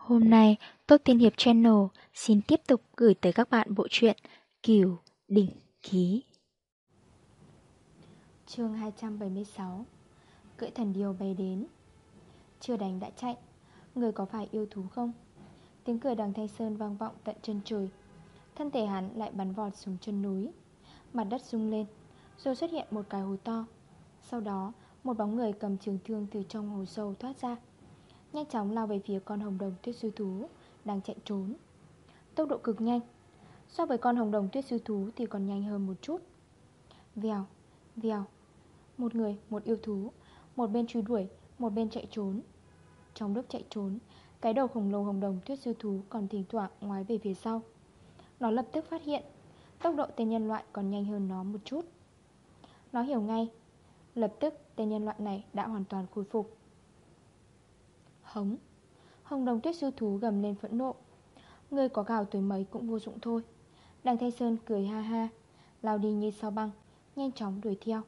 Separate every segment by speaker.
Speaker 1: Hôm nay, Tốt Tiên Hiệp Channel xin tiếp tục gửi tới các bạn bộ truyện Kiều Đỉnh Ký. chương 276 Cưỡi thần điều bay đến Chưa đánh đã chạy, người có phải yêu thú không? Tiếng cười đằng Thanh Sơn vang vọng tận chân trời. Thân thể hắn lại bắn vọt xuống chân núi. Mặt đất rung lên, rồi xuất hiện một cái hồ to. Sau đó, một bóng người cầm trường thương từ trong hồ sâu thoát ra. Nhanh chóng lao về phía con hồng đồng tuyết sư thú Đang chạy trốn. Tốc độ cực nhanh. So với con hồng đồng tuyết sư thú thì còn nhanh hơn một chút. Vèo, vèo. Một người, một yêu thú. Một bên truy đuổi, một bên chạy trốn. Trong lúc chạy trốn Cái đầu khổng lồ hồng đồng tuyết sư thú Còn thỉnh thoảng ngoái về phía sau. Nó lập tức phát hiện Tốc độ tên nhân loại còn nhanh hơn nó một chút. Nó hiểu ngay Lập tức tên nhân loại này đã hoàn toàn khôi phục. Hống. Hồng đồng tuyết sư thú gầm lên phẫn nộ. Người có gào tuổi mấy cũng vô dụng thôi. Đằng Thanh Sơn cười ha ha, Lao đi như sao băng, Nhanh chóng đuổi theo.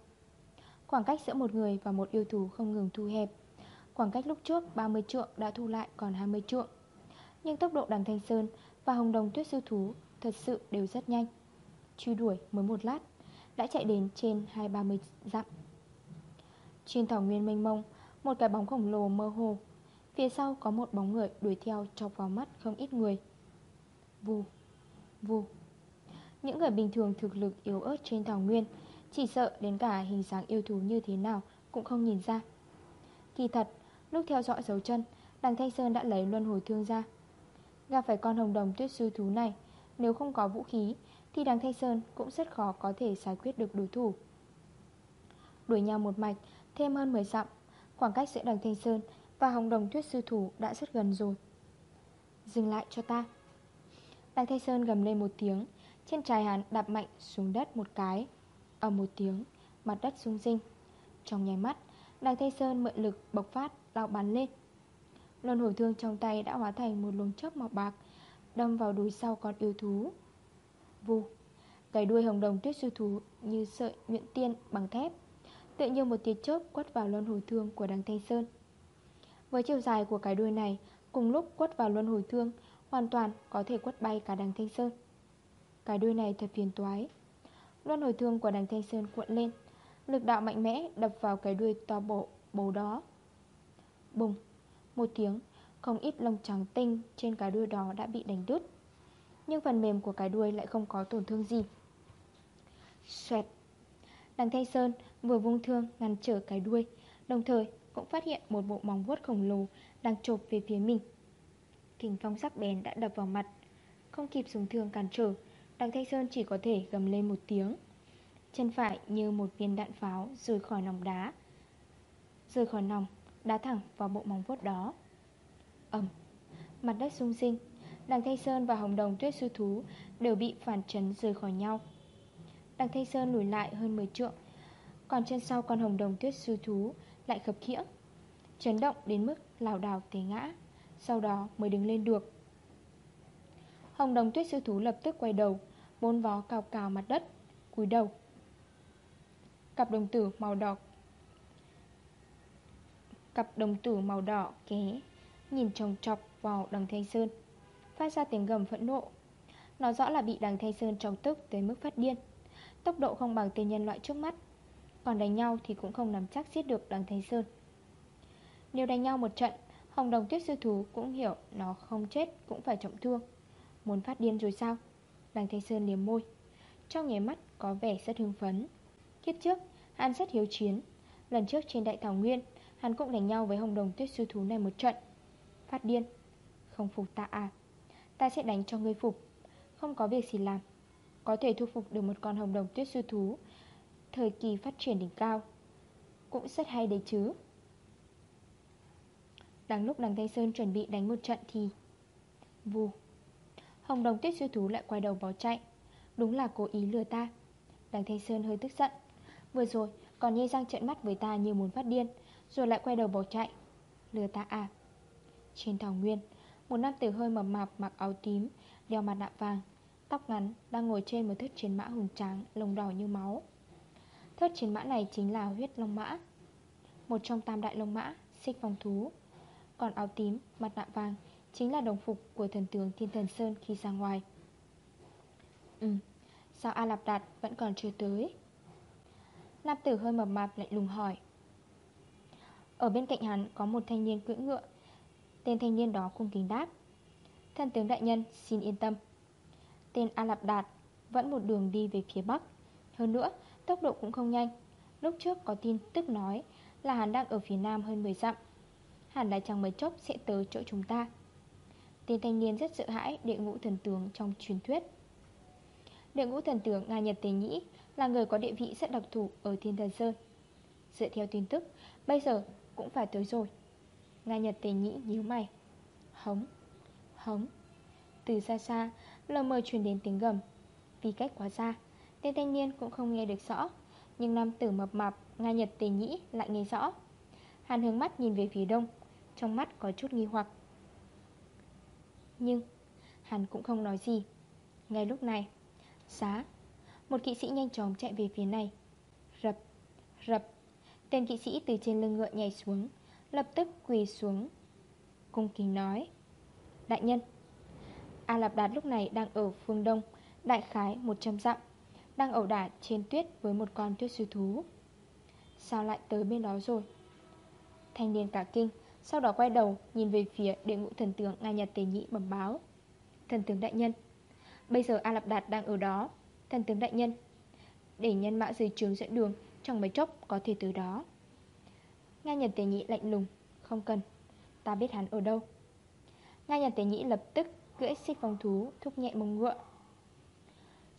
Speaker 1: Khoảng cách giữa một người và một yêu thú không ngừng thu hẹp. Khoảng cách lúc trước 30 trượng đã thu lại còn 20 trượng. Nhưng tốc độ đằng Thanh Sơn và hồng đồng tuyết sư thú thật sự đều rất nhanh. Truy đuổi mới một lát, Đã chạy đến trên 2-30 dặm. Trên thảo nguyên mênh mông, Một cái bóng khổng lồ mơ hồ Phía sau có một bóng người đuổi theo chọc vào mắt không ít người. Vù, vù. Những người bình thường thực lực yếu ớt trên thảo nguyên Chỉ sợ đến cả hình dáng yêu thú như thế nào cũng không nhìn ra. Kỳ thật, lúc theo dõi dấu chân Đằng Thanh Sơn đã lấy luân hồi thương ra. Gặp phải con hồng đồng tuyết sư thú này Nếu không có vũ khí Thì đằng Thanh Sơn cũng rất khó có thể giải quyết được đối thủ. Đuổi nhau một mạch Thêm hơn 10 dặm Khoảng cách giữa đằng Thanh Sơn và hồng đồng tuyết sư thủ đã rất gần rồi. Dừng lại cho ta. Đằng Thanh Sơn gầm lên một tiếng, Trên trái hắn đạp mạnh xuống đất một cái. Ở một tiếng, Mặt đất rung rinh. Trong nháy mắt Đằng Thanh Sơn mượn lực bộc phát, lao bắn lên. Luân hồi thương trong tay đã hóa thành một luồng chớp màu bạc, Đâm vào đuôi sau con yêu thú. Vù, Cái đuôi hồng đồng tuyết sư thú như sợi nhuyễn tiên bằng thép Tự như một tia chớp quất vào luân hồi thương của đằng Thanh Sơn với chiều dài của cái đuôi này, Cùng lúc quất vào luân hồi thương, Hoàn toàn có thể quất bay cả đằng Thanh Sơn. Cái đuôi này thật phiền toái. Luân hồi thương của đằng Thanh Sơn cuộn lên, Lực đạo mạnh mẽ đập vào cái đuôi to bộ, bầu đó. Bùng, Một tiếng, Không ít lông trắng tinh trên cái đuôi đó đã bị đánh đứt. Nhưng phần mềm của cái đuôi lại không có tổn thương gì. Xoẹt. Đằng Thanh Sơn vừa vung thương ngăn trở cái đuôi, Đồng thời cũng phát hiện một bộ móng vuốt khổng lồ đang chộp về phía mình. Kình phong sắc bén đã đập vào mặt, không kịp dùng thương cản trở, Đằng Thanh Sơn chỉ có thể gầm lên một tiếng. Chân phải như một viên đạn pháo rời khỏi nòng đá. Rời khỏi nòng, đá thẳng vào bộ móng vuốt đó. ầm, mặt đất rung sinh, Đằng Thanh Sơn và Hồng Đồng Tuyết Sư Thú đều bị phản chấn rời khỏi nhau. Đằng Thanh Sơn lùi lại hơn 10 trượng, còn chân sau con Hồng Đồng Tuyết Sư Thú lại khập khiễng Chấn động đến mức lào đảo té ngã, Sau đó mới đứng lên được. Hồng đồng tuyết sư thú lập tức quay đầu Bốn vó cào cào mặt đất, cúi đầu. Cặp đồng tử màu đỏ, Cặp đồng tử màu đỏ ké, Nhìn trồng chọc vào đằng Thanh Sơn, Phát ra tiếng gầm phẫn nộ. Nó rõ là bị đằng Thanh Sơn trồng tức tới mức phát điên, Tốc độ không bằng tên nhân loại trước mắt còn đánh nhau thì cũng không nắm chắc giết được đằng Thanh Sơn. Nếu đánh nhau một trận, Hồng đồng tuyết sư thú cũng hiểu Nó không chết cũng phải trọng thương. Muốn phát điên rồi sao? Đằng Thanh Sơn liếm môi. Trong nháy mắt có vẻ rất hưng phấn. Kiếp trước, hắn rất hiếu chiến. Lần trước trên đại thảo nguyên, Hắn cũng đánh nhau với hồng đồng tuyết sư thú này một trận. Phát điên. Không phục ta à? Ta sẽ đánh cho ngươi phục. Không có việc gì làm. Có thể thu phục được một con hồng đồng tuyết sư thú Thời kỳ phát triển đỉnh cao. Cũng rất hay đấy chứ. Đang lúc đằng Thanh Sơn chuẩn bị đánh một trận thì Vù, Hồng đồng tuyết sư thú lại quay đầu bỏ chạy. Đúng là cố ý lừa ta. Đằng Thanh Sơn hơi tức giận. Vừa rồi, còn nhây răng trợn mắt với ta như muốn phát điên, Rồi lại quay đầu bỏ chạy. Lừa ta à? Trên thảo nguyên, Một nam tử hơi mập mạp mặc áo tím, Đeo mặt nạ vàng, Tóc ngắn, đang ngồi trên một thất chiến mã hùng tráng, Lông đỏ như máu. Thất chiến mã này chính là huyết long mã Một trong tam đại long mã Xích vòng thú. Còn áo tím, mặt nạ vàng Chính là đồng phục của thần tướng Thiên Thần Sơn khi ra ngoài. Ừ, sao A Lạp Đạt vẫn còn chưa tới? Nam tử hơi mập mạp lại lùng hỏi. Ở bên cạnh hắn có một thanh niên cưỡi ngựa Tên thanh niên đó cung kính đáp. Thần tướng đại nhân xin yên tâm. Tên A Lạp Đạt vẫn một đường đi về phía bắc. Hơn nữa tốc độ cũng không nhanh. Lúc trước có tin tức nói là hắn đang ở phía nam hơn 10 dặm. Hẳn là chẳng mấy chốc sẽ tới chỗ chúng ta. Tên thanh niên rất sợ hãi đệ ngũ thần tướng trong truyền thuyết. Đệ ngũ thần tướng Nga Nhật Tế Nhĩ Là người có địa vị rất đặc thù ở Thiên Thần Sơn. Dựa theo tin tức Bây giờ cũng phải tới rồi. Nga Nhật Tế Nhĩ nhíu mày. Hống, hống. Từ xa xa, lờ mờ truyền đến tiếng gầm. Vì cách quá xa Tên thanh niên cũng không nghe được rõ, Nhưng nam tử mập mạp, Nga Nhật tề Nhĩ lại nghe rõ. Hàn hướng mắt nhìn về phía đông, Trong mắt có chút nghi hoặc. Nhưng Hàn cũng không nói gì. Ngay lúc này, Xá, Một kỵ sĩ nhanh chóng chạy về phía này. Rập Rập, Tên kỵ sĩ từ trên lưng ngựa nhảy xuống, Lập tức quỳ xuống, Cung kính nói, Đại nhân. A Lạp Đạt lúc này đang ở phương đông, Đại khái 100 dặm. Đang ẩu đả trên tuyết với một con tuyết sư thú. Sao lại tới bên đó rồi? Thanh niên cả kinh, Sau đó quay đầu nhìn về phía đệ ngũ thần tướng Nga Nhật Tế Nhĩ bẩm báo. Thần tướng đại nhân, Bây giờ A Lạp Đạt đang ở đó. Thần tướng đại nhân, Để nhân mã dưới trường dẫn đường, Trong mấy chốc có thể tới đó. Nga Nhật Tế Nhĩ lạnh lùng, Không cần, Ta biết hắn ở đâu. Nga Nhật Tế Nhĩ lập tức cưỡi xích phong thú, Thúc nhẹ mông ngựa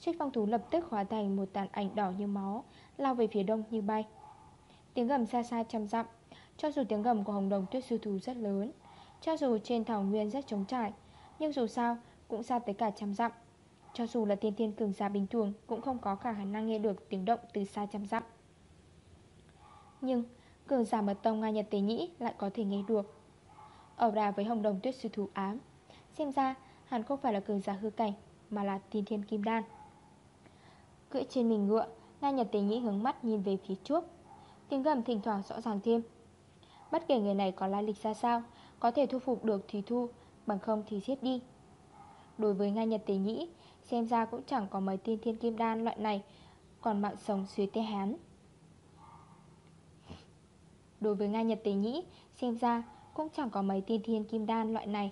Speaker 1: Trích phong thú lập tức hóa thành một tàn ảnh đỏ như máu, Lao về phía đông như bay. Tiếng gầm xa xa trăm dặm, Cho dù tiếng gầm của hồng đồng tuyết sư thú rất lớn, Cho dù trên thảo nguyên rất trống trải, Nhưng dù sao cũng xa tới cả trăm dặm. Cho dù là tiên tiên cường giả bình thường Cũng không có khả năng nghe được tiếng động từ xa trăm dặm. Nhưng cường giả mật tông Nga Nhật Tế Nhĩ lại có thể nghe được. Ở đà với hồng đồng tuyết sư thú ám, Xem ra hắn không phải là cường giả hư cảnh, Mà là tiên thiên kim đan. Cưỡi trên mình ngựa Na Nhật Tế Nhĩ hướng mắt nhìn về phía trước. Tiếng gầm thỉnh thoảng rõ ràng thêm. Bất kể người này có lai lịch ra sao, Có thể thu phục được thì thu, Bằng không thì giết đi. Đối với Nga Nhật Tế Nhĩ, Xem ra cũng chẳng có mấy tiên thiên kim đan loại này Còn mạng sống suy tay hán. Đối với Nga Nhật Tế Nhĩ, Xem ra cũng chẳng có mấy tiên thiên kim đan loại này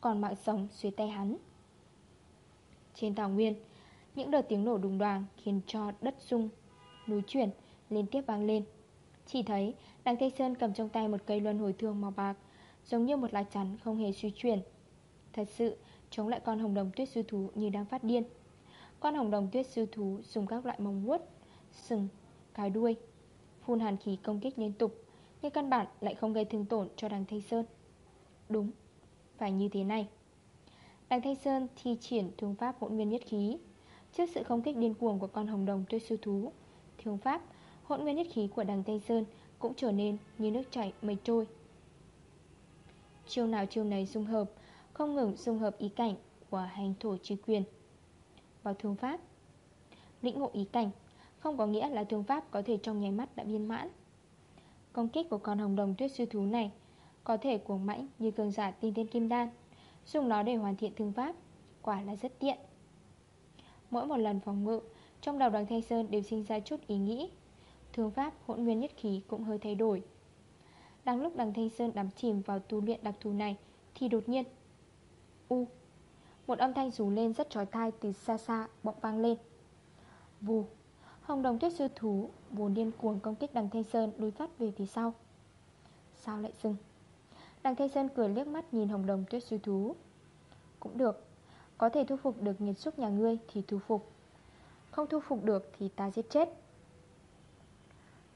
Speaker 1: Còn mạng sống suy tay hắn Trên thảo nguyên những đợt tiếng nổ đùng đoàn Khiến cho đất rung Núi chuyển liên tiếp vang lên. Chỉ thấy đằng Tây Sơn cầm trong tay một cây luân hồi thương màu bạc Giống như một lá chắn không hề suy chuyển. Thật sự chống lại con hồng đồng tuyết sư thú như đang phát điên. Con hồng đồng tuyết sư thú dùng các loại mông vuốt Sừng, cái đuôi Phun hàn khí công kích liên tục Nhưng căn bản lại không gây thương tổn cho đằng Tây Sơn. Đúng, phải như thế này. Đằng Thanh Sơn thi triển thương pháp hỗn nguyên nhất khí Trước sự không kích điên cuồng của con hồng đồng tuyết sư thú Thương pháp, Hỗn nguyên nhất khí của đằng Tây Sơn Cũng trở nên như nước chảy mây trôi. Chiêu nào chiêu này dung hợp, Không ngừng dung hợp ý cảnh Của hành thổ trí quyền. Vào thương pháp, Lĩnh ngộ ý cảnh Không có nghĩa là thương pháp có thể trong nháy mắt đã viên mãn. Công kích của con hồng đồng tuyết sư thú này Có thể cuồng mãnh như cường giả tinh tiên kim đan, Dùng nó để hoàn thiện thương pháp Quả là rất tiện. Mỗi một lần phòng ngự, Trong đầu đoàn Thanh Sơn đều sinh ra chút ý nghĩ. Thương pháp, hỗn nguyên nhất khí cũng hơi thay đổi. Đang lúc đằng Thanh Sơn đắm chìm vào tu luyện đặc thù này, Thì đột nhiên, U, Một âm thanh rú lên rất trói tai từ xa xa bỗng vang lên. Vù, Hồng đồng tuyết sư thú Vốn điên cuồng công kích đằng Thanh Sơn đối phát về phía sau. Sao lại dừng? Đằng Thanh Sơn cười liếc mắt nhìn hồng đồng tuyết sư thú. Cũng được có thể thu phục được nghiệt xúc nhà ngươi thì thu phục. Không thu phục được thì ta giết chết.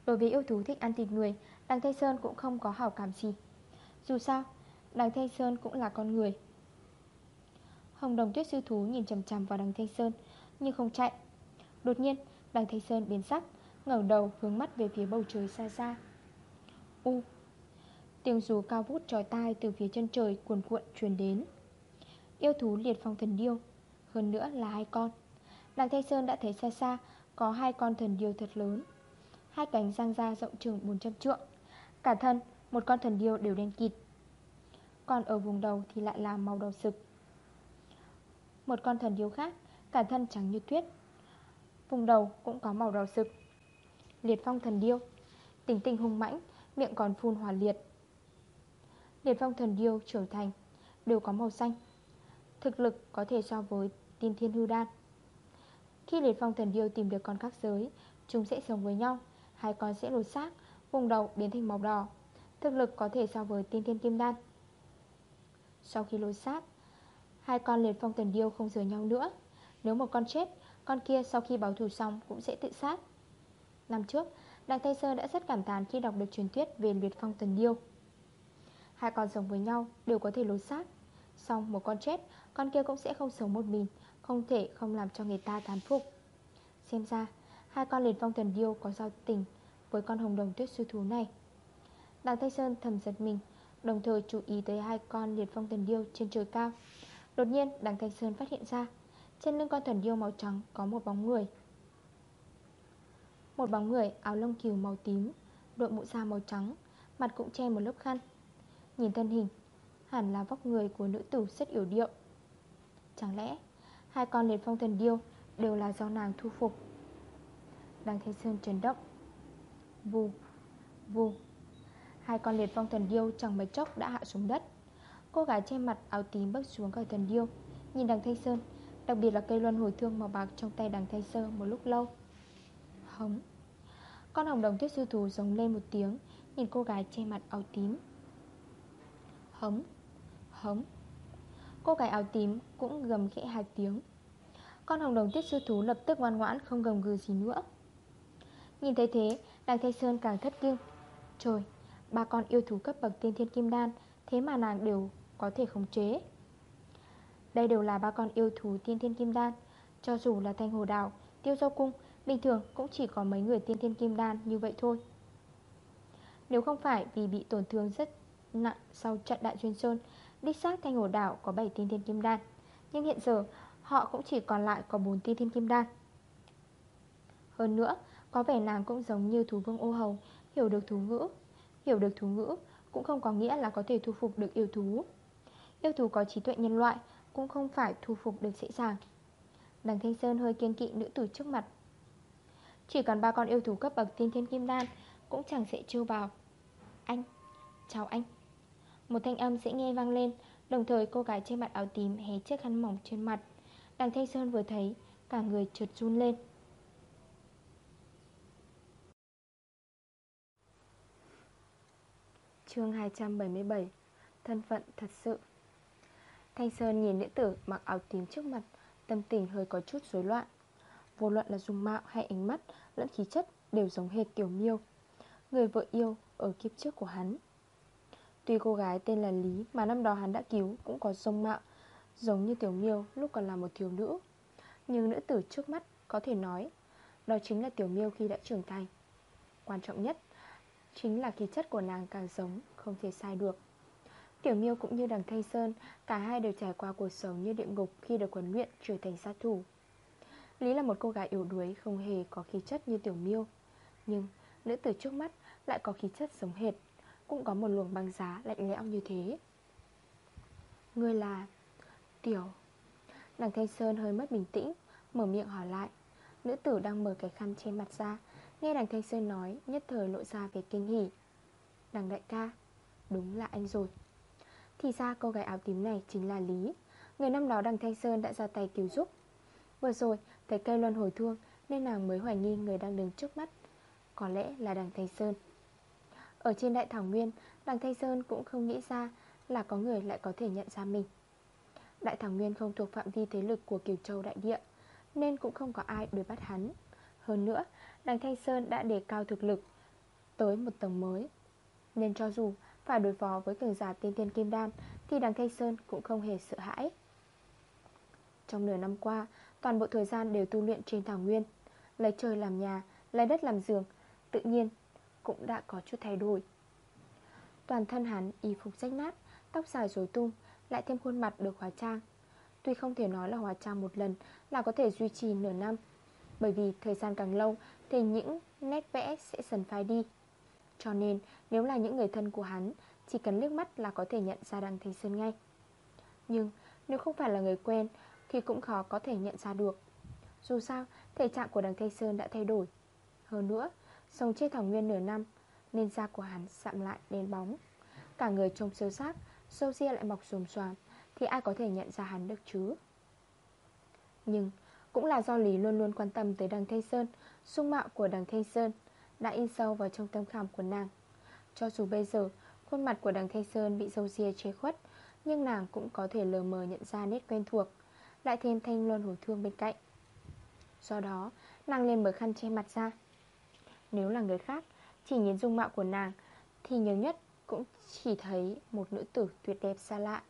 Speaker 1: Đối với yêu thú thích ăn thịt người, Đằng Thanh Sơn cũng không có hảo cảm gì. Dù sao, Đằng Thanh Sơn cũng là con người. Hồng đồng tuyết sư thú nhìn chầm chầm vào đằng Thanh Sơn, Nhưng không chạy. Đột nhiên, đằng Thanh Sơn biến sắc, ngẩng đầu hướng mắt về phía bầu trời xa xa. U! Tiếng rú cao vút trói tai từ phía chân trời cuồn cuộn truyền đến. Yêu thú liệt phong thần điêu, Hơn nữa là hai con. Đằng Thanh Sơn đã thấy xa xa Có hai con thần điêu thật lớn. Hai cánh răng ra rộng chừng 400 trượng, Cả thân một con thần điêu đều đen kịt, Còn ở vùng đầu thì lại là màu đầu sực. Một con thần điêu khác, Cả thân trắng như tuyết, Vùng đầu cũng có màu đỏ sực. Liệt phong thần điêu, Tính tình hung mãnh, Miệng còn phun hỏa liệt. Liệt phong thần điêu trưởng thành, Đều có màu xanh Thực lực có thể so với tiên thiên hư đan. Khi liệt phong thần điêu tìm được con khác giới, Chúng sẽ sống với nhau, Hai con sẽ lột xác, Vùng đầu biến thành màu đỏ. Thực lực có thể so với tiên thiên kim đan. Sau khi lột xác, Hai con liệt phong thần điêu không rời nhau nữa. Nếu một con chết, Con kia sau khi báo thù xong cũng sẽ tự sát. Năm trước, Đặng Tây Sơ đã rất cảm thán khi đọc được truyền thuyết về liệt phong thần điêu. Hai con sống với nhau đều có thể lột xác. Xong, một con chết, Con kia cũng sẽ không sống một mình, Không thể không làm cho người ta thán phục. Xem ra, Hai con liệt phong thần điêu có giao tình Với con hồng đồng tuyết sư thú này. Đặng Thanh Sơn thầm giật mình, Đồng thời chú ý tới hai con liệt phong thần điêu trên trời cao. Đột nhiên đằng Thanh Sơn phát hiện ra, Trên lưng con thần điêu màu trắng có một bóng người. Một bóng người, áo lông kiều màu tím, Đội mũ da màu trắng, Mặt cũng che một lớp khăn. Nhìn thân hình Hẳn là vóc người của nữ tử rất yếu điệu. Chẳng lẽ Hai con liệt phong thần điêu Đều là do nàng thu phục? Đằng Thanh Sơn chấn động. Vù Vù. Hai con liệt phong thần điêu chẳng mấy chốc đã hạ xuống đất. Cô gái che mặt áo tím bước xuống khỏi thần điêu, Nhìn đằng Thanh Sơn, Đặc biệt là cây luân hồi thương màu bạc trong tay đằng Thanh Sơn một lúc lâu. Hống. Con hồng đồng tuyết sư thù giống lên một tiếng, Nhìn cô gái che mặt áo tím. Hống. Hống. Cô gái áo tím cũng gầm khẽ hai tiếng. Con hồng đồng tiết sư thú lập tức ngoan ngoãn, không gầm gừ gì nữa. Nhìn thấy thế Đằng Thanh Sơn càng thất kinh. Trời, Ba con yêu thú cấp bậc tiên thiên kim đan, Thế mà nàng đều có thể khống chế. Đây đều là ba con yêu thú tiên thiên kim đan. Cho dù là thanh hồ đào Tiêu dâu cung, Bình thường cũng chỉ có mấy người tiên thiên kim đan như vậy thôi. Nếu không phải vì bị tổn thương rất nặng sau trận đại chuyên sơn Đích xác thanh hồ đảo có 7 tiên thiên kim đan Nhưng hiện giờ họ cũng chỉ còn lại có 4 tiên thiên kim đan. Hơn nữa Có vẻ nàng cũng giống như thú vương ô hầu Hiểu được thú ngữ Hiểu được thú ngữ cũng không có nghĩa là có thể thu phục được yêu thú. Yêu thú có trí tuệ nhân loại Cũng không phải thu phục được dễ dàng. Đằng Thanh Sơn hơi kiên kỵ nữ tử trước mặt. Chỉ cần ba con yêu thú cấp bậc tiên thiên kim đan Cũng chẳng sẽ trêu vào. Anh, chào anh. Một thanh âm sẽ nghe vang lên, Đồng thời cô gái trên mặt áo tím hé chiếc khăn mỏng trên mặt. Đằng Thanh Sơn vừa thấy, Cả người trượt run lên. Chương 277 Thân phận thật sự. Thanh Sơn nhìn nữ tử mặc áo tím trước mặt, Tâm tình hơi có chút rối loạn. Vô luận là dung mạo hay ánh mắt, Lẫn khí chất đều giống hệt tiểu miêu. Người vợ yêu ở kiếp trước của hắn. Tuy cô gái tên là Lý Mà năm đó hắn đã cứu cũng có dung mạo, Giống như tiểu miêu lúc còn là một thiếu nữ. Nhưng nữ tử trước mắt có thể nói, Đó chính là tiểu miêu khi đã trưởng thành. Quan trọng nhất Chính là khí chất của nàng càng giống, Không thể sai được. Tiểu miêu cũng như đằng Thanh Sơn, Cả hai đều trải qua cuộc sống như địa ngục Khi được huấn luyện trở thành sát thủ. Lý là một cô gái yếu đuối, Không hề có khí chất như tiểu miêu. Nhưng nữ tử trước mắt lại có khí chất giống hệt. Cũng có một luồng băng giá lạnh lẽo như thế. Ngươi là Tiểu. Đằng Thanh Sơn hơi mất bình tĩnh, Mở miệng hỏi lại. Nữ tử đang mở cái khăn che mặt ra, Nghe đằng Thanh Sơn nói, Nhất thời lộ ra về kinh hỉ. Đằng đại ca, Đúng là anh rồi. Thì ra cô gái áo tím này chính là Lý. Người năm đó đằng Thanh Sơn đã ra tay cứu giúp. Vừa rồi, thấy cây luân hồi thương, Nên nàng mới hoài nghi người đang đứng trước mắt. Có lẽ là đằng Thanh Sơn. Ở trên đại thảo nguyên, Đằng Thanh Sơn cũng không nghĩ ra Là có người lại có thể nhận ra mình. Đại thảo nguyên không thuộc phạm vi thế lực của Kiều Châu đại địa, Nên cũng không có ai đuổi bắt hắn. Hơn nữa, Đằng Thanh Sơn đã đề cao thực lực Tới một tầng mới. Nên cho dù phải đối phó với cường giả tiên tiên kim đan, Thì đằng Thanh Sơn cũng không hề sợ hãi. Trong nửa năm qua, Toàn bộ thời gian đều tu luyện trên thảo nguyên, Lấy trời làm nhà, Lấy đất làm giường, Tự nhiên cũng đã có chút thay đổi. Toàn thân hắn y phục rách nát, Tóc dài rối tung, Lại thêm khuôn mặt được hóa trang. Tuy không thể nói là hóa trang một lần Là có thể duy trì nửa năm, Bởi vì thời gian càng lâu Thì những nét vẽ sẽ dần phai đi. Cho nên, nếu là những người thân của hắn, Chỉ cần liếc mắt là có thể nhận ra đằng Thanh Sơn ngay. Nhưng, nếu không phải là người quen, Thì cũng khó có thể nhận ra được. Dù sao, thể trạng của đằng Thanh Sơn đã thay đổi. Hơn nữa Sống trên thảo nguyên nửa năm, Nên da của hắn sạm lại đen bóng. Cả người trông sơ sát, Sâu ria lại mọc xồm xoàm, Thì ai có thể nhận ra hắn được chứ? Nhưng cũng là do Lý luôn luôn quan tâm tới đằng Thanh Sơn, dung mạo của đằng Thanh Sơn Đã in sâu vào trong tâm khảm của nàng. Cho dù bây giờ, Khuôn mặt của đằng Thanh Sơn bị dâu ria chế khuất, Nhưng nàng cũng có thể lờ mờ nhận ra nét quen thuộc, Lại thêm thanh luân hồi thương bên cạnh. Do đó, nàng lên mở khăn che mặt ra nếu là người khác, Chỉ nhìn dung mạo của nàng, Thì nhiều nhất cũng chỉ thấy một nữ tử tuyệt đẹp xa lạ.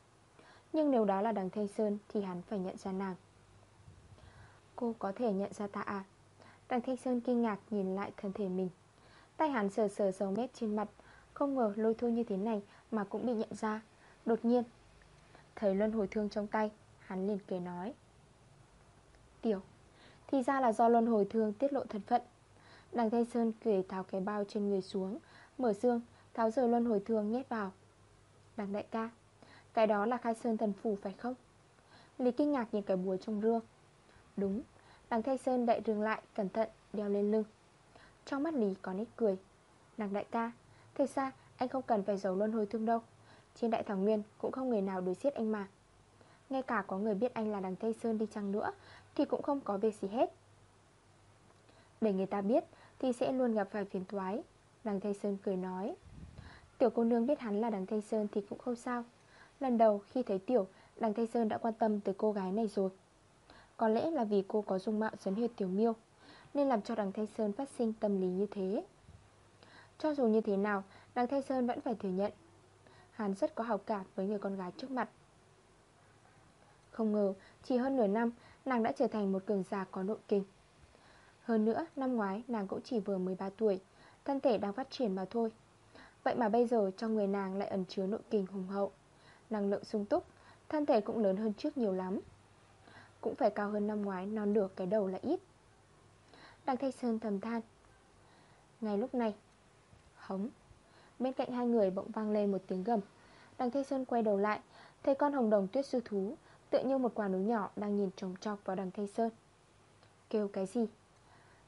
Speaker 1: Nhưng nếu đó là đằng Thanh Sơn, Thì hắn phải nhận ra nàng. Cô có thể nhận ra ta à? Đằng Thanh Sơn kinh ngạc nhìn lại thân thể mình. Tay hắn sờ sờ dầu mét trên mặt, Không ngờ lôi thôi như thế này Mà cũng bị nhận ra. Đột nhiên, Thấy luân hồi thương trong tay, Hắn liền kề nói. Tiểu, Thì ra là do luân hồi thương tiết lộ thân phận Đằng Thanh Sơn cười tháo cái bao trên người xuống. Mở xương, Tháo rời luân hồi thương nhét vào. Đằng đại ca, Cái đó là khai sơn thần phủ phải không? Lý kinh ngạc nhìn cái búa trong rương. Đúng Đằng Thanh Sơn đậy rừng lại, cẩn thận, đeo lên lưng. Trong mắt Lý có nét cười. Đằng đại ca Thực ra anh không cần phải giấu luân hồi thương đâu. Trên đại thảo nguyên cũng không người nào đối giết anh mà. Ngay cả có người biết anh là đằng Tây Sơn đi chăng nữa Thì cũng không có việc gì hết. Để người ta biết thì sẽ luôn gặp phải phiền toái, Đằng Thanh Sơn cười nói. Tiểu cô nương biết hắn là đằng Thanh Sơn thì cũng không sao. Lần đầu khi thấy Tiểu, Đằng Thanh Sơn đã quan tâm tới cô gái này rồi. Có lẽ là vì cô có dung mạo giống hệt tiểu miêu, Nên làm cho đằng Thanh Sơn phát sinh tâm lý như thế. Cho dù như thế nào, Đằng Thanh Sơn vẫn phải thừa nhận, Hắn rất có hào cảm với người con gái trước mặt. Không ngờ, Chỉ hơn nửa năm, Nàng đã trở thành một cường giả có nội kinh hơn nữa, năm ngoái, nàng cũng chỉ vừa 13 tuổi, Thân thể đang phát triển mà thôi. Vậy mà bây giờ trong người nàng lại ẩn chứa nội kinh hùng hậu, Năng lượng sung túc, Thân thể cũng lớn hơn trước nhiều lắm. Cũng phải cao hơn năm ngoái, Non được cái đầu là ít. Đằng Thanh Sơn thầm than. Ngay lúc này, Hống, Bên cạnh hai người bỗng vang lên một tiếng gầm. Đằng Thanh Sơn quay đầu lại, Thấy con hồng đồng tuyết sư thú Tựa như một quả núi nhỏ đang nhìn trồng trọc vào đằng Thanh Sơn. Kêu cái gì?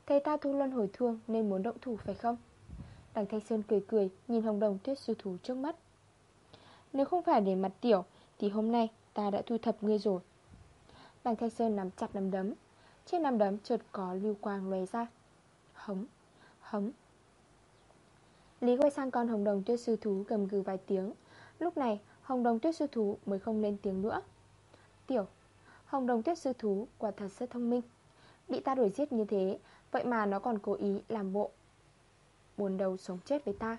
Speaker 1: Thầy ta thu luân hồi thương nên muốn động thủ phải không? Đằng Thanh Sơn cười cười Nhìn hồng đồng tuyết sư thú trước mắt. Nếu không phải để mặt tiểu Thì hôm nay ta đã thu thập ngươi rồi. Đằng Thanh Sơn nắm chặt nắm đấm. Trên nắm đấm chợt có lưu quang lóe ra. Hống, hống. Lý quay sang con hồng đồng tuyết sư thú gầm gừ vài tiếng. Lúc này hồng đồng tuyết sư thú mới không lên tiếng nữa. Tiểu Hồng đồng tuyết sư thú quả thật rất thông minh. Bị ta đuổi giết như thế Vậy mà nó còn cố ý làm bộ Buồn đầu sống chết với ta.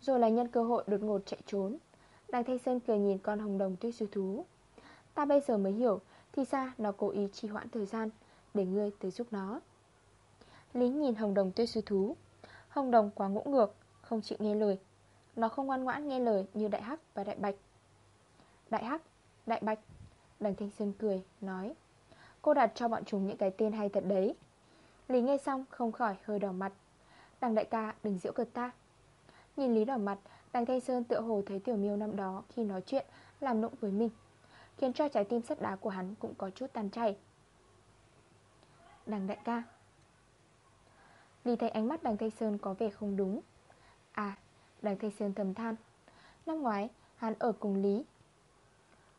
Speaker 1: Rồi là nhân cơ hội đột ngột chạy trốn. Đằng Thanh Sơn cười nhìn con hồng đồng tuyết sư thú. Ta bây giờ mới hiểu thì ra nó cố ý trì hoãn thời gian Để ngươi tới giúp nó. Lý nhìn hồng đồng tuyết sư thú. Hồng đồng quá ngỗ ngược Không chịu nghe lời. Nó không ngoan ngoãn nghe lời như đại hắc và đại bạch. Đại hắc, đại bạch Đằng Thanh Sơn cười, nói Cô đặt cho bọn chúng những cái tên hay thật đấy. Lý nghe xong không khỏi hơi đỏ mặt. Đằng đại ca đừng giễu cợt ta. Nhìn Lý đỏ mặt, Đằng Thanh Sơn tựa hồ thấy tiểu miêu năm đó Khi nói chuyện làm nụng với mình, Khiến cho trái tim sắt đá của hắn cũng có chút tan chảy. Đằng đại ca. Lý thấy ánh mắt đằng Thanh Sơn có vẻ không đúng. À Đằng Thanh Sơn thầm than. Năm ngoái, hắn ở cùng Lý.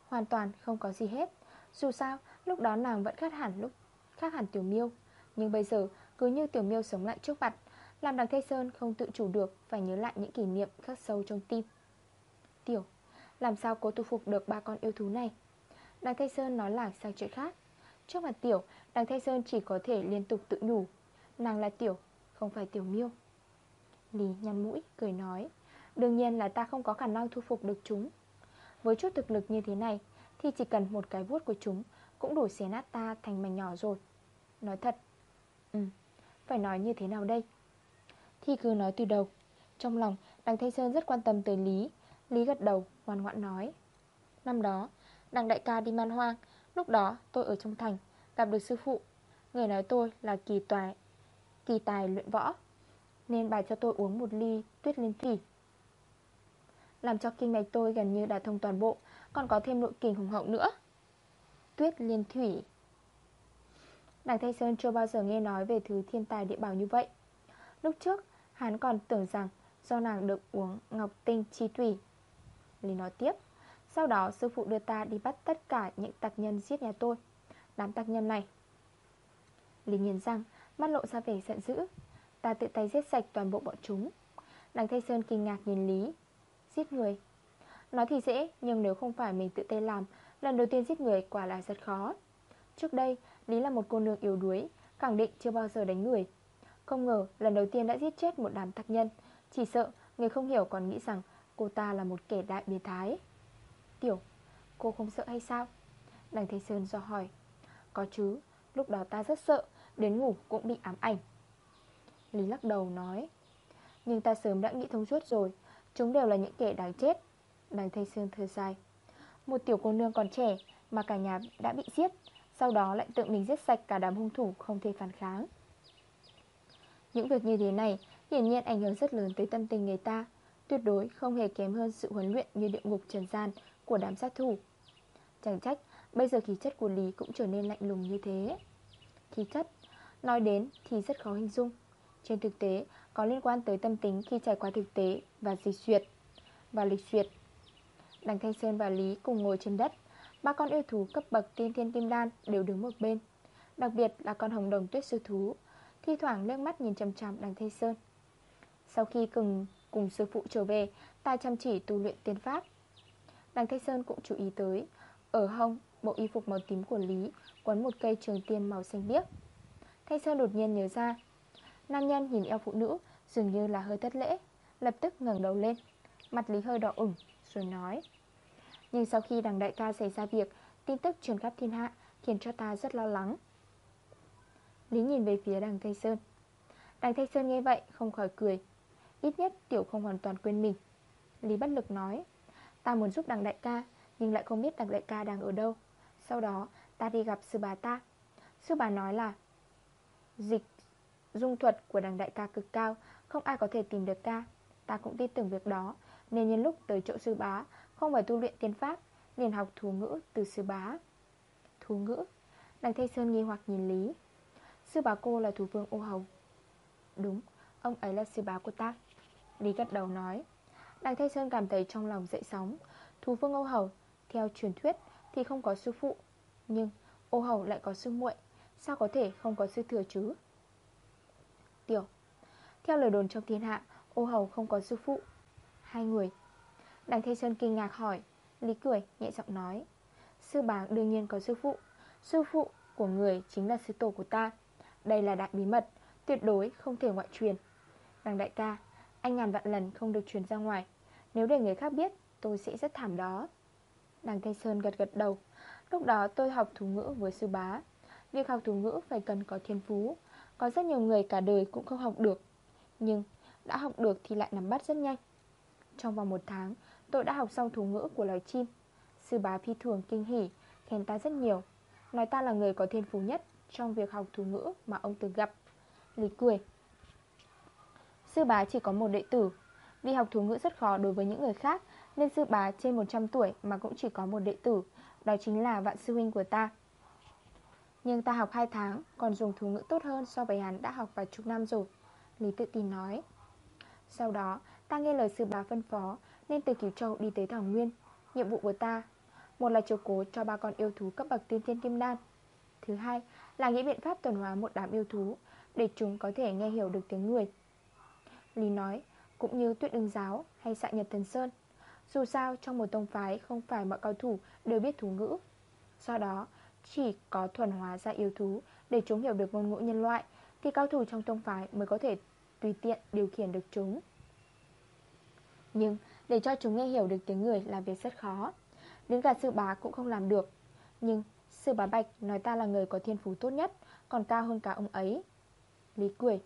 Speaker 1: Hoàn toàn không có gì hết. Dù sao, lúc đó nàng vẫn khác hẳn lúc, Khác hẳn Tiểu Miêu. Nhưng bây giờ, cứ như Tiểu Miêu sống lại trước mặt, Làm đằng Tây Sơn không tự chủ được, Phải nhớ lại những kỷ niệm khắc sâu trong tim. Tiểu, Làm sao cô tu phục được ba con yêu thú này? Đằng Thanh Sơn nói lạc sang chuyện khác. Trước mặt Tiểu Đằng Thanh Sơn chỉ có thể liên tục tự nhủ. Nàng là Tiểu, Không phải Tiểu Miêu. Lý nhăn mũi, cười nói, Đương nhiên là ta không có khả năng thu phục được chúng. Với chút thực lực như thế này, Thì chỉ cần một cái vuốt của chúng Cũng đủ xé nát ta thành mảnh nhỏ rồi. Nói thật Ừ Phải nói như thế nào đây? Thì cứ nói từ đầu. Trong lòng, đằng Thanh Sơn rất quan tâm tới Lý. Lý gật đầu, ngoan ngoãn nói. Năm đó, Đằng đại ca đi man hoang. Lúc đó, tôi ở trong thành, Gặp được sư phụ. Người nói tôi là kỳ tài Kỳ tài luyện võ. Nên bài cho tôi uống một ly tuyết liên thủy Làm cho kinh mạch tôi gần như đã thông toàn bộ, Còn có thêm nội kình hùng hậu nữa. Tuyết liên thủy Đằng Thanh Sơn chưa bao giờ nghe nói về thứ thiên tài địa bảo như vậy. Lúc trước, hắn còn tưởng rằng Do nàng được uống ngọc tinh chi thủy. Lý nói tiếp, Sau đó sư phụ đưa ta đi bắt tất cả những tạc nhân giết nhà tôi, Đám tạc nhân này. Lý nhìn rằng, Mắt lộ ra vẻ giận dữ. Ta tự tay giết sạch toàn bộ bọn chúng. Đằng Thanh Sơn kinh ngạc nhìn Lý. Giết người. Nói thì dễ, nhưng nếu không phải mình tự tay làm, Lần đầu tiên giết người quả là rất khó. Trước đây Lý là một cô nương yếu đuối, Khẳng định chưa bao giờ đánh người. Không ngờ, lần đầu tiên đã giết chết một đám tác nhân. Chỉ sợ, người không hiểu còn nghĩ rằng Cô ta là một kẻ đại biến thái. Tiểu, Cô không sợ hay sao? Đằng Thế Sơn do hỏi. Có chứ, Lúc đó ta rất sợ, Đến ngủ cũng bị ám ảnh. Lý lắc đầu nói. Nhưng ta sớm đã nghĩ thông suốt rồi, Chúng đều là những kẻ đáng chết. Đằng Thế Sơn thơ dài. Một tiểu cô nương còn trẻ Mà cả nhà đã bị giết sau đó lại tự mình giết sạch cả đám hung thủ Không thể phản kháng. Những việc như thế này Hiển nhiên ảnh hưởng rất lớn tới tâm tình người ta, Tuyệt đối không hề kém hơn sự huấn luyện Như địa ngục trần gian của đám sát thủ. Chẳng trách, Bây giờ khí chất của Lý cũng trở nên lạnh lùng như thế. Khí chất, Nói đến thì rất khó hình dung. Trên thực tế, có liên quan tới tâm tính khi trải qua thực tế và dịch duyệt, Và lịch duyệt. Đằng Thanh Sơn và Lý cùng ngồi trên đất Ba con yêu thú cấp bậc tiên thiên kim đan đều đứng một bên Đặc biệt là con hồng đồng tuyết sư thú Thi thoảng nước mắt nhìn chầm chầm đằng thê Sơn. Sau khi cùng, cùng sư phụ trở về Ta chăm chỉ tu luyện tiên pháp. Đằng thê Sơn cũng chú ý tới Ở hông bộ y phục màu tím của Lý Quấn một cây trường tiên màu xanh biếc. Thê Sơn đột nhiên nhớ ra Nam nhân nhìn eo phụ nữ Dường như là hơi thất lễ Lập tức ngẩng đầu lên Mặt Lý hơi đỏ ửng rồi nói nhưng sau khi đằng đại ca xảy ra việc, Tin tức truyền khắp thiên hạ Khiến cho ta rất lo lắng. Lý nhìn về phía đằng Thanh Sơn. Đằng Thanh Sơn nghe vậy không khỏi cười. Ít nhất tiểu không hoàn toàn quên mình. Lý bất lực nói, Ta muốn giúp đằng đại ca, Nhưng lại không biết đằng đại ca đang ở đâu. Sau đó, ta đi gặp sư bà ta. Sư bà nói là, Dịch, dung thuật của đằng đại ca cực cao, Không ai có thể tìm được ta. Ta cũng tin tưởng việc đó, Nên nhân lúc tới chỗ sư bá không phải tu luyện tiên pháp liền học thú ngữ từ sư bá. Thú ngữ Đằng Thanh Sơn nghi hoặc nhìn Lý. Sư bá cô là thủ vương ô hầu. Đúng, ông ấy là sư bá của ta. Lý gật đầu nói. Đằng Thanh Sơn cảm thấy trong lòng dậy sóng. Thú vương ô hầu Theo truyền thuyết thì không có sư phụ Nhưng ô hầu lại có sư muội. Sao có thể không có sư thừa chứ? Tiểu Theo lời đồn trong thiên hạ Ô hầu không có sư phụ. Hai người Đằng Thanh Sơn kinh ngạc hỏi. Lý cười nhẹ giọng nói. Sư bá đương nhiên có sư phụ. Sư phụ của người chính là sư tổ của ta. Đây là đại bí mật, Tuyệt đối không thể ngoại truyền. Đằng đại ca, Anh ngàn vạn lần không được truyền ra ngoài. Nếu để người khác biết, tôi sẽ rất thảm đó. Đằng Thanh Sơn gật gật đầu. Lúc đó tôi học thủ ngữ với sư bá. Việc học thủ ngữ phải cần có thiên phú. Có rất nhiều người cả đời cũng không học được. Nhưng đã học được thì lại nắm bắt rất nhanh. Trong vòng một tháng Tôi đã học xong thủ ngữ của loài chim. Sư bá phi thường kinh hỉ, Khen ta rất nhiều. Nói ta là người có thiên phú nhất Trong việc học thủ ngữ mà ông từng gặp. Lý cười. Sư bá chỉ có một đệ tử. Vì học thủ ngữ rất khó đối với những người khác, Nên sư bá trên 100 tuổi Mà cũng chỉ có một đệ tử, Đó chính là vạn sư huynh của ta. Nhưng ta học 2 tháng, Còn dùng thủ ngữ tốt hơn so với hắn đã học vài chục năm rồi, Lý tự tin nói. Sau đó, ta nghe lời sư bá phân phó nên từ Kiều Châu đi tới Thảo Nguyên. Nhiệm vụ của ta, Một là chiều cố cho ba con yêu thú cấp bậc tiên thiên kim đan. Thứ hai là nghĩ biện pháp tuần hóa một đám yêu thú Để chúng có thể nghe hiểu được tiếng người. Lý nói, Cũng như tuyết ưng giáo hay xạ nhật thần sơn, Dù sao trong một tông phái Không phải mọi cao thủ đều biết thú ngữ. Do đó, chỉ có thuần hóa ra yêu thú Để chúng hiểu được ngôn ngữ nhân loại, Thì cao thủ trong tông phái mới có thể Tùy tiện điều khiển được chúng. Nhưng để cho chúng nghe hiểu được tiếng người là việc rất khó. Đến cả sư bá cũng không làm được. Nhưng sư bá Bạch nói ta là người có thiên phú tốt nhất, Còn cao hơn cả ông ấy. Lý cười.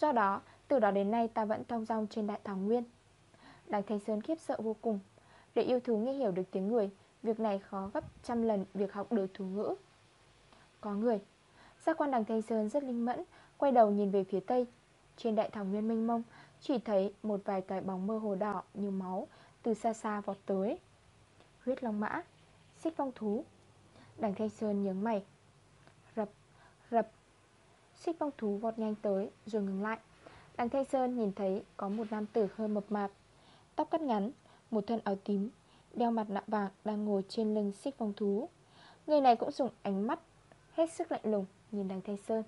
Speaker 1: Do đó, từ đó đến nay ta vẫn thong dong trên đại thảo nguyên. Đằng Thanh Sơn khiếp sợ vô cùng. Để yêu thú nghe hiểu được tiếng người, Việc này khó gấp trăm lần việc học được thú ngữ. Có người. Giác quan đằng Thanh Sơn rất linh mẫn, Quay đầu nhìn về phía tây. Trên đại thảo nguyên mênh mông chỉ thấy một vài cái bóng mơ hồ đỏ như máu Từ xa xa vọt tới. Huyết long mã Xích phong thú. Đằng Thanh Sơn nhớ mày. Rập, rập. Xích phong thú vọt nhanh tới rồi ngừng lại. Đằng Thanh Sơn nhìn thấy có một nam tử hơi mập mạp Tóc cắt ngắn Một thân áo tím Đeo mặt nạ vàng đang ngồi trên lưng xích phong thú. Người này cũng dùng ánh mắt Hết sức lạnh lùng nhìn đằng Thanh Sơn.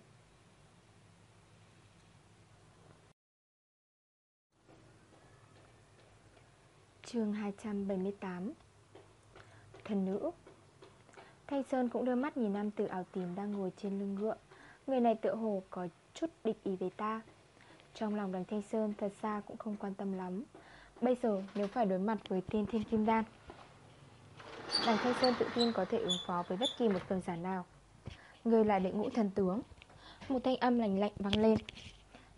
Speaker 1: Chương 278 Thần nữ. Thanh Sơn cũng đưa mắt nhìn nam tử áo tím đang ngồi trên lưng ngựa. Người này tựa hồ có chút địch ý về ta. Trong lòng đằng Thanh Sơn thật ra cũng không quan tâm lắm. Bây giờ nếu phải đối mặt với tiên thiên kim đan, Đằng Thanh Sơn tự tin có thể ứng phó với bất kỳ một cường giả nào. Người là đệ ngũ thần tướng. Một thanh âm lành lạnh vang lên.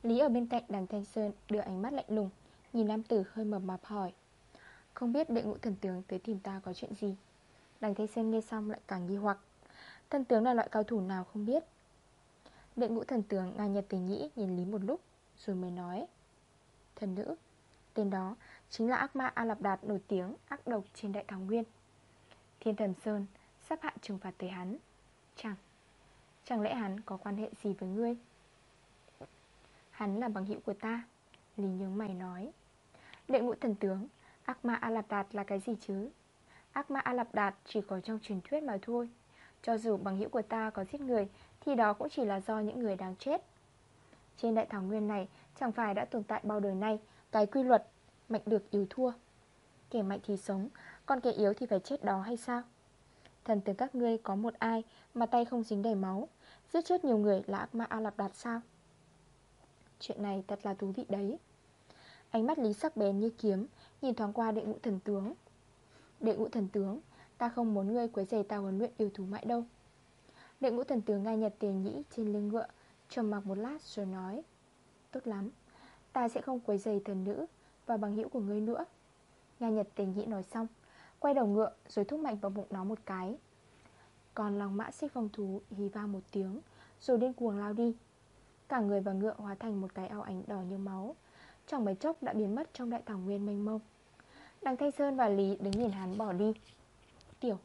Speaker 1: Lý ở bên cạnh đằng Thanh Sơn đưa ánh mắt lạnh lùng, Nhìn nam tử hơi mập mạp hỏi. Không biết đệ ngũ thần tướng tới tìm ta có chuyện gì. Đành Thanh Sơn nghe xong lại càng nghi hoặc. Thần tướng là loại cao thủ nào không biết? Đệ ngũ thần tướng ngài Nhật Tình Nhĩ nhìn Lý một lúc, Rồi mới nói. Thần nữ, Tên đó chính là ác ma A Lạp Đạt nổi tiếng, ác độc trên đại thảo nguyên. Thiên thần Sơn sắp hạ trừng phạt tới hắn. Chẳng Chẳng lẽ hắn có quan hệ gì với ngươi? Hắn là bằng hữu của ta, Lý nhướng mày nói. Đệ ngũ thần tướng Ác ma A Lạp Đạt là cái gì chứ? Ác ma A Lạp Đạt chỉ có trong truyền thuyết mà thôi. Cho dù bằng hữu của ta có giết người, Thì đó cũng chỉ là do những người đáng chết. Trên đại thảo nguyên này, Chẳng phải đã tồn tại bao đời nay, Cái quy luật, Mạnh được yếu thua. Kẻ mạnh thì sống, Còn kẻ yếu thì phải chết đó hay sao? Thần tướng các ngươi có một ai Mà tay không dính đầy máu, Giết chết nhiều người là ác ma A Lạp Đạt sao? Chuyện này thật là thú vị đấy. Ánh mắt Lý sắc bén như kiếm, Nhìn thoáng qua đệ ngũ thần tướng. Đệ ngũ thần tướng, Ta không muốn ngươi quấy rầy ta huấn luyện yêu thú mãi đâu. Đệ ngũ thần tướng ngay nhật tiền nhĩ trên lưng ngựa, trầm mặc một lát rồi nói, Tốt lắm, Ta sẽ không quấy rầy thần nữ Và bằng hữu của ngươi nữa. Nga nhật tiền nhĩ nói xong, Quay đầu ngựa rồi thúc mạnh vào bụng nó một cái. Còn lòng mã xích phong thú hí vang một tiếng, Rồi điên cuồng lao đi. Cả người và ngựa hóa thành một cái ao ảnh đỏ như máu chẳng mấy chốc đã biến mất trong đại thảo nguyên mênh mông. Đằng Thanh Sơn và Lý đứng nhìn hắn bỏ đi. Tiểu,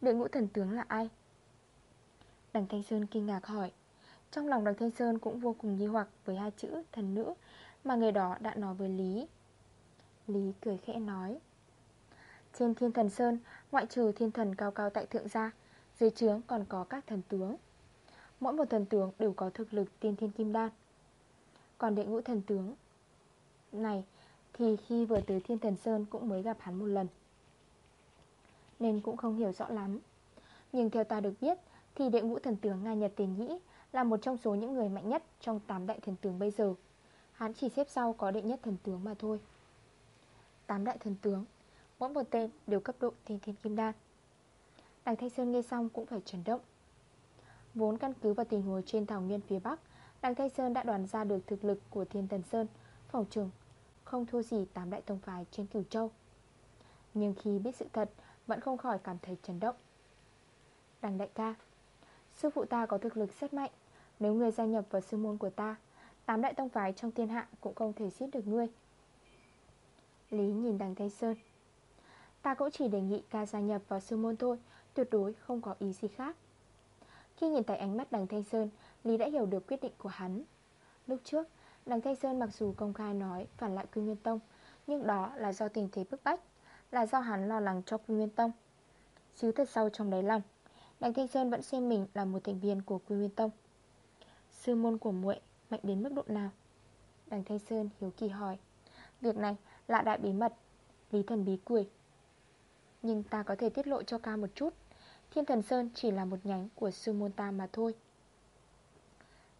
Speaker 1: Đội ngũ thần tướng là ai? Đằng Thanh Sơn kinh ngạc hỏi. Trong lòng đằng Thanh Sơn cũng vô cùng nghi hoặc Với hai chữ thần nữ Mà người đó đã nói với Lý. Lý cười khẽ nói, Trên thiên thần Sơn, Ngoại trừ thiên thần cao cao tại thượng gia, Dưới trướng còn có các thần tướng. Mỗi một thần tướng đều có thực lực tiên thiên kim đan. Còn đệ ngũ thần tướng này, Thì khi vừa tới thiên thần Sơn cũng mới gặp hắn một lần, Nên cũng không hiểu rõ lắm. Nhưng theo ta được biết, Thì đệ ngũ thần tướng Nga Nhật Tiền Nhĩ Là một trong số những người mạnh nhất Trong 8 đại thần tướng bây giờ. Hắn chỉ xếp sau có đệ nhất thần tướng mà thôi. 8 đại thần tướng, Mỗi một tên đều cấp độ thiên thiên kim đan. Đằng Thanh Sơn nghe xong cũng phải chấn động. Vốn căn cứ vào tình huống trên thảo nguyên phía Bắc Đằng Thanh Sơn đã đoàn ra được thực lực của Thiên Thần Sơn, Phòng trường không thua gì tám đại tông phái trên cửu châu. Nhưng khi biết sự thật, Vẫn không khỏi cảm thấy chấn động. Đằng đại ca, Sư phụ ta có thực lực rất mạnh. Nếu ngươi gia nhập vào sư môn của ta, Tám đại tông phái trong thiên hạ cũng không thể giết được ngươi. Lý nhìn đằng Thanh Sơn. Ta cũng chỉ đề nghị ca gia nhập vào sư môn thôi, Tuyệt đối không có ý gì khác. Khi nhìn thấy ánh mắt đằng Thanh Sơn, Lý đã hiểu được quyết định của hắn. Lúc trước Đằng Thanh Sơn mặc dù công khai nói phản lại Quy Nguyên Tông, Nhưng đó là do tình thế bức bách, Là do hắn lo lắng cho Quy Nguyên Tông. Chứ thật sâu trong đáy lòng, Đằng Thanh Sơn vẫn xem mình là một thành viên của Quy Nguyên Tông. Sư môn của muội mạnh đến mức độ nào? Đằng Thanh Sơn hiếu kỳ hỏi. Việc này là đại bí mật Lý thần bí cười Nhưng ta có thể tiết lộ cho ca một chút. Thiên thần Sơn chỉ là một nhánh của sư môn ta mà thôi.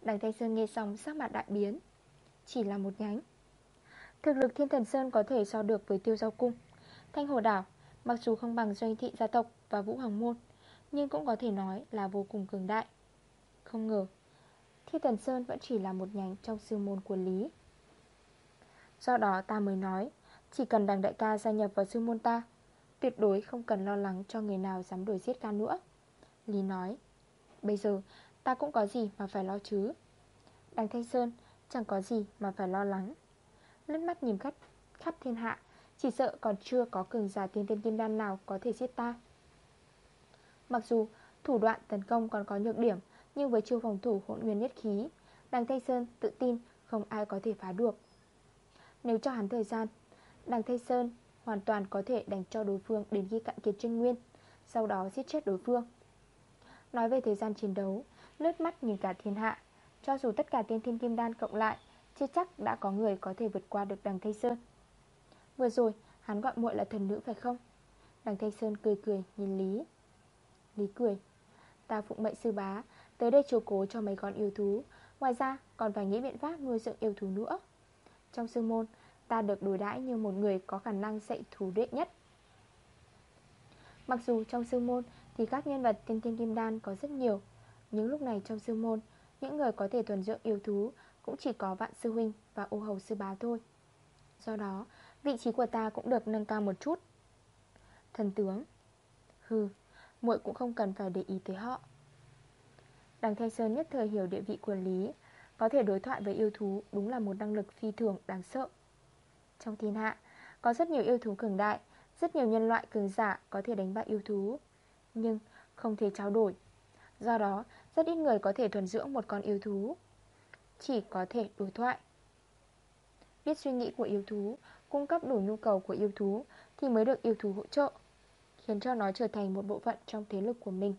Speaker 1: Đằng Thanh Sơn nghe xong sắc mặt đại biến. Chỉ là một nhánh. Thực lực Thiên Thần Sơn có thể so được với tiêu giao cung. Thanh Hồ Đảo, Mặc dù không bằng doanh thị gia tộc và vũ hoàng môn, Nhưng cũng có thể nói là vô cùng cường đại. Không ngờ, Thiên Thần Sơn vẫn chỉ là một nhánh trong sư môn của Lý. Do đó ta mới nói, Chỉ cần đằng đại ca gia nhập vào sư môn ta, Tuyệt đối không cần lo lắng cho người nào dám đuổi giết ca nữa. Lý nói, Bây giờ ta cũng có gì mà phải lo chứ? Đằng Thanh Sơn chẳng có gì mà phải lo lắng. Lướt mắt nhìn khắp, khắp thiên hạ Chỉ sợ còn chưa có cường giả tiên tiên kim đan nào có thể giết ta. Mặc dù thủ đoạn tấn công còn có nhược điểm Nhưng với chiêu phòng thủ hỗn nguyên nhất khí Đằng Thanh Sơn tự tin không ai có thể phá được. Nếu cho hắn thời gian Đằng Thanh Sơn hoàn toàn có thể đánh cho đối phương đến khi cạn kiệt chân nguyên Sau đó giết chết đối phương. Nói về thời gian chiến đấu Lướt mắt nhìn cả thiên hạ cho dù tất cả tiên thiên kim đan cộng lại, Chưa chắc đã có người có thể vượt qua được đằng Thanh Sơn. Vừa rồi, hắn gọi muội là thần nữ phải không? Đằng Thanh Sơn cười cười, nhìn Lý. Lý cười. Ta phụng mệnh sư bá, Tới đây chiều cố cho mấy con yêu thú. Ngoài ra, còn phải nghĩ biện pháp nuôi dưỡng yêu thú nữa. Trong sư môn, Ta được đối đãi như một người có khả năng dạy thú đệ nhất. Mặc dù trong sư môn Thì các nhân vật tiên thiên kim đan có rất nhiều, Nhưng lúc này trong sư môn những người có thể thuần dưỡng yêu thú Cũng chỉ có vạn sư huynh và ô hầu sư bá thôi. Do đó, Vị trí của ta cũng được nâng cao một chút. Thần tướng, Hừ, muội cũng không cần phải để ý tới họ. Đằng Thanh Sơn nhất thời hiểu địa vị của Lý, Có thể đối thoại với yêu thú Đúng là một năng lực phi thường đáng sợ. Trong thiên hạ, Có rất nhiều yêu thú cường đại, Rất nhiều nhân loại cường giả có thể đánh bại yêu thú, Nhưng không thể trao đổi. Do đó rất ít người có thể thuần dưỡng một con yêu thú. Chỉ có thể đối thoại. Biết suy nghĩ của yêu thú Cung cấp đủ nhu cầu của yêu thú Thì mới được yêu thú hỗ trợ Khiến cho nó trở thành một bộ phận trong thế lực của mình.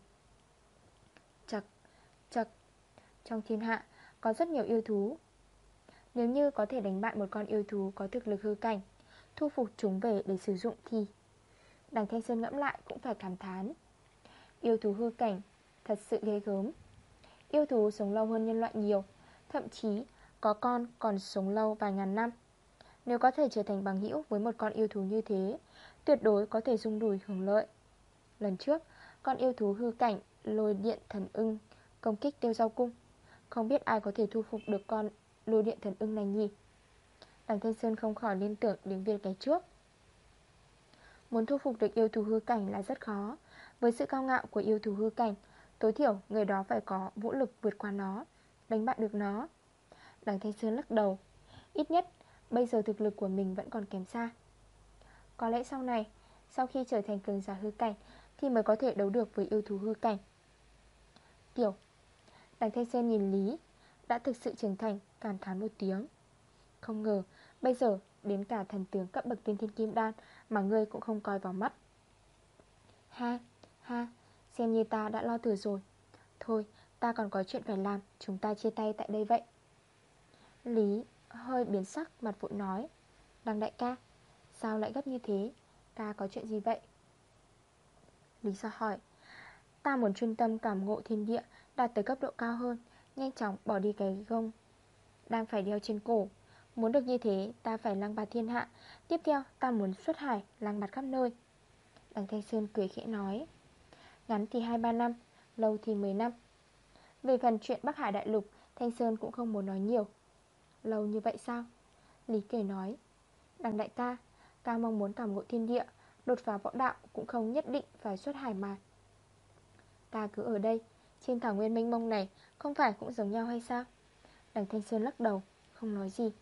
Speaker 1: Chật, chật Trong thiên hạ có rất nhiều yêu thú. Nếu như có thể đánh bại một con yêu thú có thực lực hư cảnh Thu phục chúng về để sử dụng thì Đằng Thanh Sơn ngẫm lại cũng phải cảm thán. Yêu thú hư cảnh Thật sự ghê gớm. Yêu thú sống lâu hơn nhân loại nhiều. Thậm chí, có con còn sống lâu vài ngàn năm. Nếu có thể trở thành bằng hữu với một con yêu thú như thế, Tuyệt đối có thể dung đùi hưởng lợi. Lần trước, Con yêu thú hư cảnh lôi điện thần ưng Công kích tiêu giao cung. Không biết ai có thể thu phục được con lôi điện thần ưng này nhỉ? Đằng Thanh Sơn không khỏi liên tưởng đến việc cái trước. Muốn thu phục được yêu thú hư cảnh là rất khó. Với sự cao ngạo của yêu thú hư cảnh Tối thiểu, người đó phải có vũ lực vượt qua nó, Đánh bại được nó. Đằng Thanh Sơn lắc đầu. Ít nhất, bây giờ thực lực của mình vẫn còn kém xa. Có lẽ sau này, Sau khi trở thành cường giả hư cảnh, Thì mới có thể đấu được với yêu thú hư cảnh. Tiểu, Đằng Thanh Sơn nhìn Lý, Đã thực sự trưởng thành, cảm thán một tiếng. Không ngờ, Bây giờ, đến cả thần tướng cấp bậc tiên thiên kim đan Mà ngươi cũng không coi vào mắt. Ha Ha Xem như ta đã lo từ rồi. Thôi, ta còn có chuyện phải làm, Chúng ta chia tay tại đây vậy. Lý hơi biến sắc, mặt vội nói, Đằng đại ca, Sao lại gấp như thế? Ta có chuyện gì vậy? Lý do hỏi, Ta muốn chuyên tâm cảm ngộ thiên địa, Đạt tới cấp độ cao hơn, Nhanh chóng bỏ đi cái gông Đang phải đeo trên cổ. Muốn được như thế, ta phải lăng bạt thiên hạ. Tiếp theo, ta muốn xuất hải, lăng bạt khắp nơi. Đằng Thanh Sơn cười khẽ nói Ngắn thì 2-3 năm, Lâu thì 10 năm. Về phần chuyện Bắc Hải Đại Lục, Thanh Sơn cũng không muốn nói nhiều. Lâu như vậy sao? Lý kể nói. Đằng đại ca ca mong muốn cảm ngộ thiên địa, Đột phá võ đạo cũng không nhất định phải xuất hải mà. Ca cứ ở đây, Trên thảo nguyên mênh mông này, Không phải cũng giống nhau hay sao? Đằng Thanh Sơn lắc đầu, Không nói gì.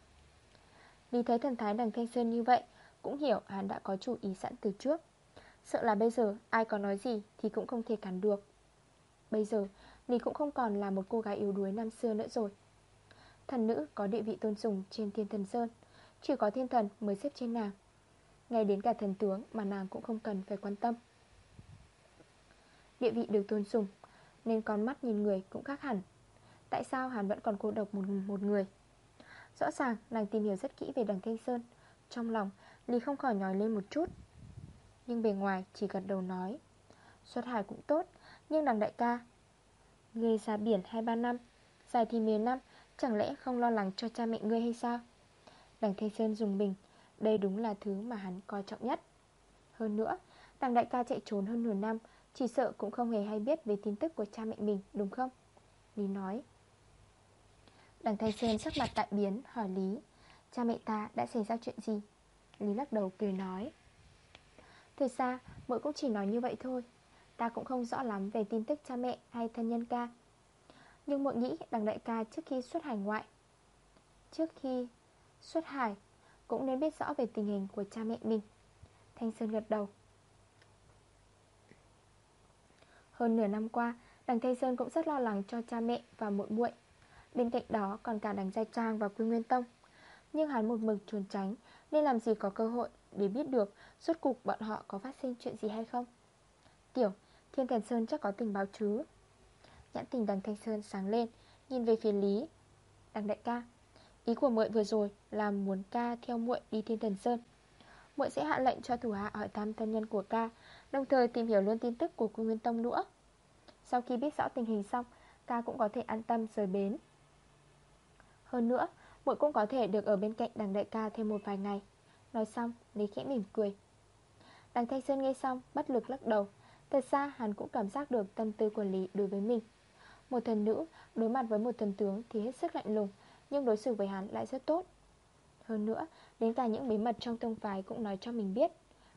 Speaker 1: Vì thấy thần thái đằng Thanh Sơn như vậy, Cũng hiểu hắn đã có chủ ý sẵn từ trước. Sợ là bây giờ ai có nói gì Thì cũng không thể cản được. Bây giờ Lý cũng không còn là một cô gái yếu đuối năm xưa nữa rồi. Thần nữ có địa vị tôn sùng trên thiên thần sơn Chỉ có thiên thần mới xếp trên nàng. Ngay đến cả thần tướng mà nàng cũng không cần phải quan tâm. Địa vị được tôn sùng Nên con mắt nhìn người cũng khác hẳn. Tại sao hắn vẫn còn cô độc một, một người? Rõ ràng nàng tìm hiểu rất kỹ về đằng Thanh Sơn Trong lòng Lý không khỏi nhói lên một chút. Nhưng bề ngoài chỉ gật đầu nói, Xuất hải cũng tốt, Nhưng đằng đại ca Ngươi ra biển 2-3 năm, Dài thì 10 năm, Chẳng lẽ không lo lắng cho cha mẹ ngươi hay sao Đằng Thanh Sơn dùng bình đây đúng là thứ mà hắn coi trọng nhất Hơn nữa, Đằng đại ca chạy trốn hơn nửa năm, Chỉ sợ cũng không hề hay biết về tin tức của cha mẹ mình, Đúng không? Lý nói Đằng Thanh Sơn sắc mặt đại biến, hỏi Lý, Cha mẹ ta đã xảy ra chuyện gì? Lý lắc đầu cười nói Thực ra mỗi cũng chỉ nói như vậy thôi. Ta cũng không rõ lắm về tin tức cha mẹ hay thân nhân ca. Nhưng mỗi nghĩ đằng đại ca trước khi xuất hải ngoại, Trước khi xuất hải Cũng nên biết rõ về tình hình của cha mẹ mình. Thanh Sơn gật đầu. Hơn nửa năm qua, Đằng Thanh Sơn cũng rất lo lắng cho cha mẹ và muội muội. Bên cạnh đó còn cả đằng Giai Trang và Quy Nguyên Tông. Nhưng hắn một mực trốn tránh Nên làm gì có cơ hội để biết được Suốt cục bọn họ có phát sinh chuyện gì hay không. Tiểu, Thiên Thần Sơn chắc có tình báo chứ? Nhãn tình đằng Thanh Sơn sáng lên, Nhìn về phía Lý, Đằng đại ca. Ý của muội vừa rồi là muốn ca theo muội đi Thiên Thần Sơn. Muội sẽ hạ lệnh cho thủ hạ hỏi thăm thân nhân của ca, Đồng thời tìm hiểu luôn tin tức của Cung Nguyên Tông nữa. Sau khi biết rõ tình hình xong, Ca cũng có thể an tâm rời bến. Hơn nữa, muội cũng có thể được ở bên cạnh đằng đại ca thêm một vài ngày. Nói xong, Lý khẽ mỉm cười. Đằng Thanh Sơn nghe xong, bất lực lắc đầu. Thật ra, hắn cũng cảm giác được tâm tư của Lý đối với mình. Một thần nữ, đối mặt với một thần tướng thì hết sức lạnh lùng, Nhưng đối xử với hắn lại rất tốt. Hơn nữa, Đến cả những bí mật trong tông phái cũng nói cho mình biết.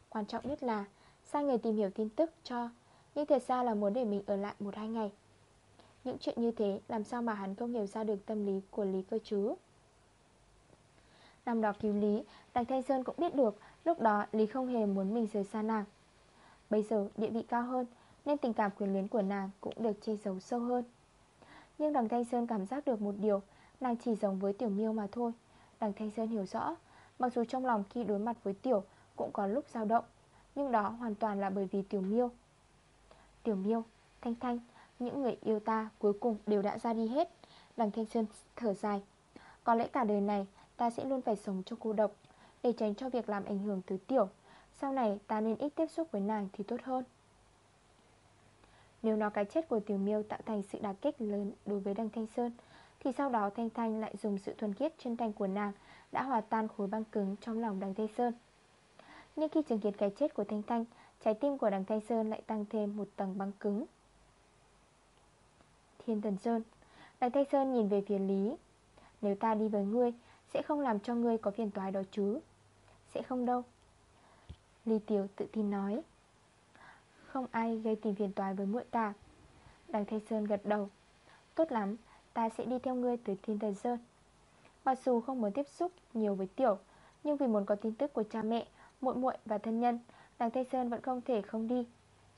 Speaker 1: Quan trọng nhất là, Sai người tìm hiểu tin tức cho, Nhưng thật ra là muốn để mình ở lại một hai ngày. Những chuyện như thế, Làm sao mà hắn không hiểu ra được tâm lý của Lý cơ chứ? Năm đó cứu Lý Đằng Thanh Sơn cũng biết được Lúc đó Lý không hề muốn mình rời xa nàng. Bây giờ địa vị cao hơn Nên tình cảm quyền luyến của nàng cũng được che giấu sâu hơn. Nhưng đằng Thanh Sơn cảm giác được một điều Nàng chỉ giống với Tiểu Miêu mà thôi. Đằng Thanh Sơn hiểu rõ Mặc dù trong lòng khi đối mặt với Tiểu Cũng có lúc dao động Nhưng đó hoàn toàn là bởi vì Tiểu Miêu. Tiểu Miêu, Thanh Thanh Những người yêu ta cuối cùng đều đã ra đi hết. Đằng Thanh Sơn thở dài. Có lẽ cả đời này ta sẽ luôn phải sống trong cô độc, Để tránh cho việc làm ảnh hưởng tới Tiểu. Sau này, ta nên ít tiếp xúc với nàng thì tốt hơn. Nếu nó cái chết của Tiểu Miêu tạo thành sự đả kích lớn đối với đằng Thanh Sơn, Thì sau đó Thanh Thanh lại dùng sự thuần khiết chân thành của nàng đã hòa tan khối băng cứng trong lòng đằng thanh Sơn. Nhưng khi chứng kiến cái chết của Thanh Thanh, Trái tim của đằng thanh Sơn lại tăng thêm một tầng băng cứng. Thiên Thần Sơn, Đằng thanh Sơn nhìn về phía Lý. Nếu ta đi với ngươi sẽ không làm cho ngươi có phiền toái đó chứ. Sẽ không đâu. Lý Tiểu tự tin nói. Không ai gây tìm phiền toái với muội ta. Đằng Thanh Sơn gật đầu. Tốt lắm, Ta sẽ đi theo ngươi tới Thiên Thần Sơn. Mặc dù không muốn tiếp xúc nhiều với Tiểu, Nhưng vì muốn có tin tức của cha mẹ, muội muội và thân nhân, Đằng Thanh Sơn vẫn không thể không đi.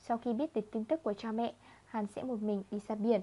Speaker 1: Sau khi biết được tin tức của cha mẹ, Hắn sẽ một mình đi ra biển.